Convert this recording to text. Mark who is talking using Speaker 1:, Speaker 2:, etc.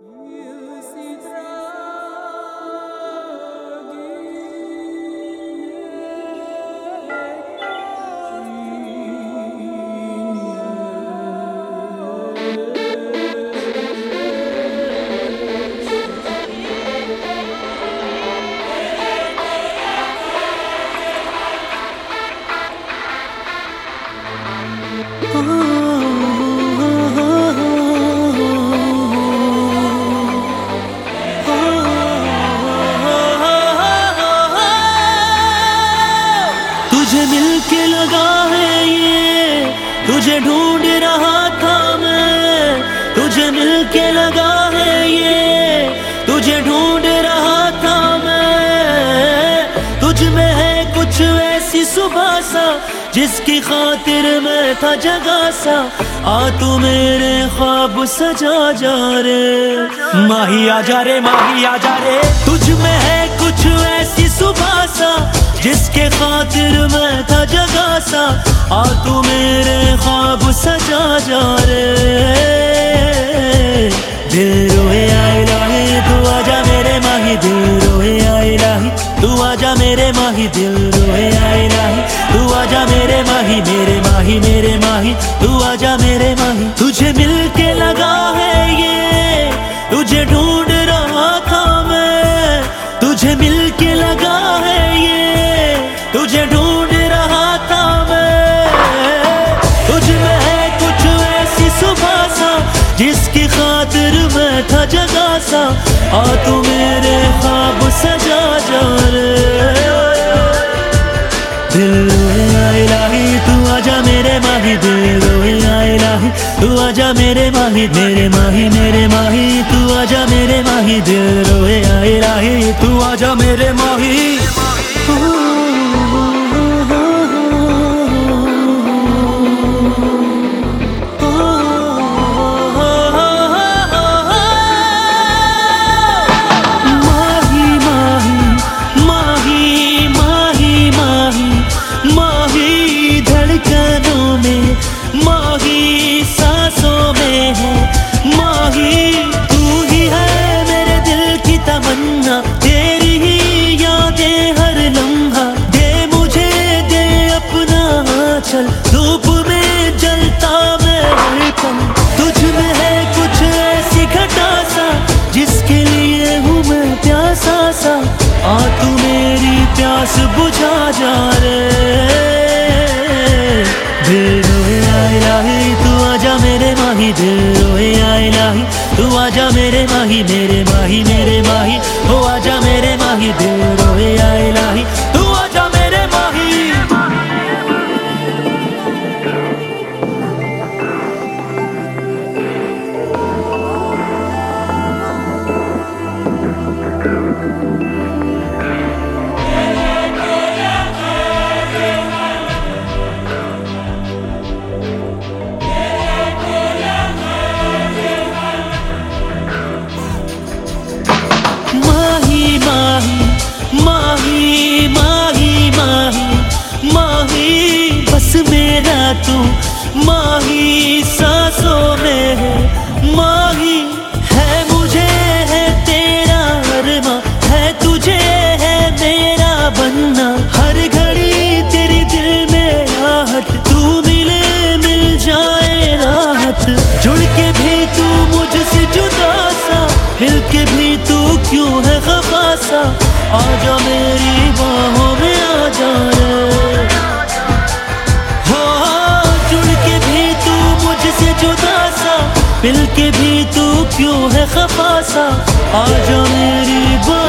Speaker 1: तुझे तुझे ढूंढ रहा था मैं, तुझे मिलके लगा है ये। तुझे ढूंढ रहा था मैं, तुझ में है कुछ ऐसी सुबह सा, जिसकी खातिर मैं था जगा सा। आ तू मेरे ख्वाब सजा जा रे। माही आ जा रे, माही आ जा रे। तुझ में है कुछ ऐसी सुबह सा, जिसके खातिर मैं था जगा सा। आ तू मेरे सजा जा रे। दिल रोए आए लाही तू आजा मेरे माही, दिल रोए आए लाही तू आजा मेरे माही, दिल रोए आए लाही तू आजा मेरे माही मेरे माही मेरे माही। तू आजा मेरे माही। तुझे मिलके लगा है ये, तुझे ढूंढ था जगा सा, आ तू मेरे ख्वाब सजा जा रे। दिल रोए आए लाही तू आजा मेरे माही, दिल रोए आए लाही तू आजा मेरे माही मेरे माही मेरे माही, तू आजा मेरे माही, दिल रोए आए लाही तू आजा मेरे माही। दिल रोए आए लाही तू आजा मेरे माही दिल रोए आए लाही तू आजा मेरे माही मेरे माही मेरे माही। सा आजा मेरी बाहों में आ जा रे। चुन जुड़ के भी तू मुझसे जुदा सा मिल के भी तू क्यों है खफा सा? आजा मेरी बाहों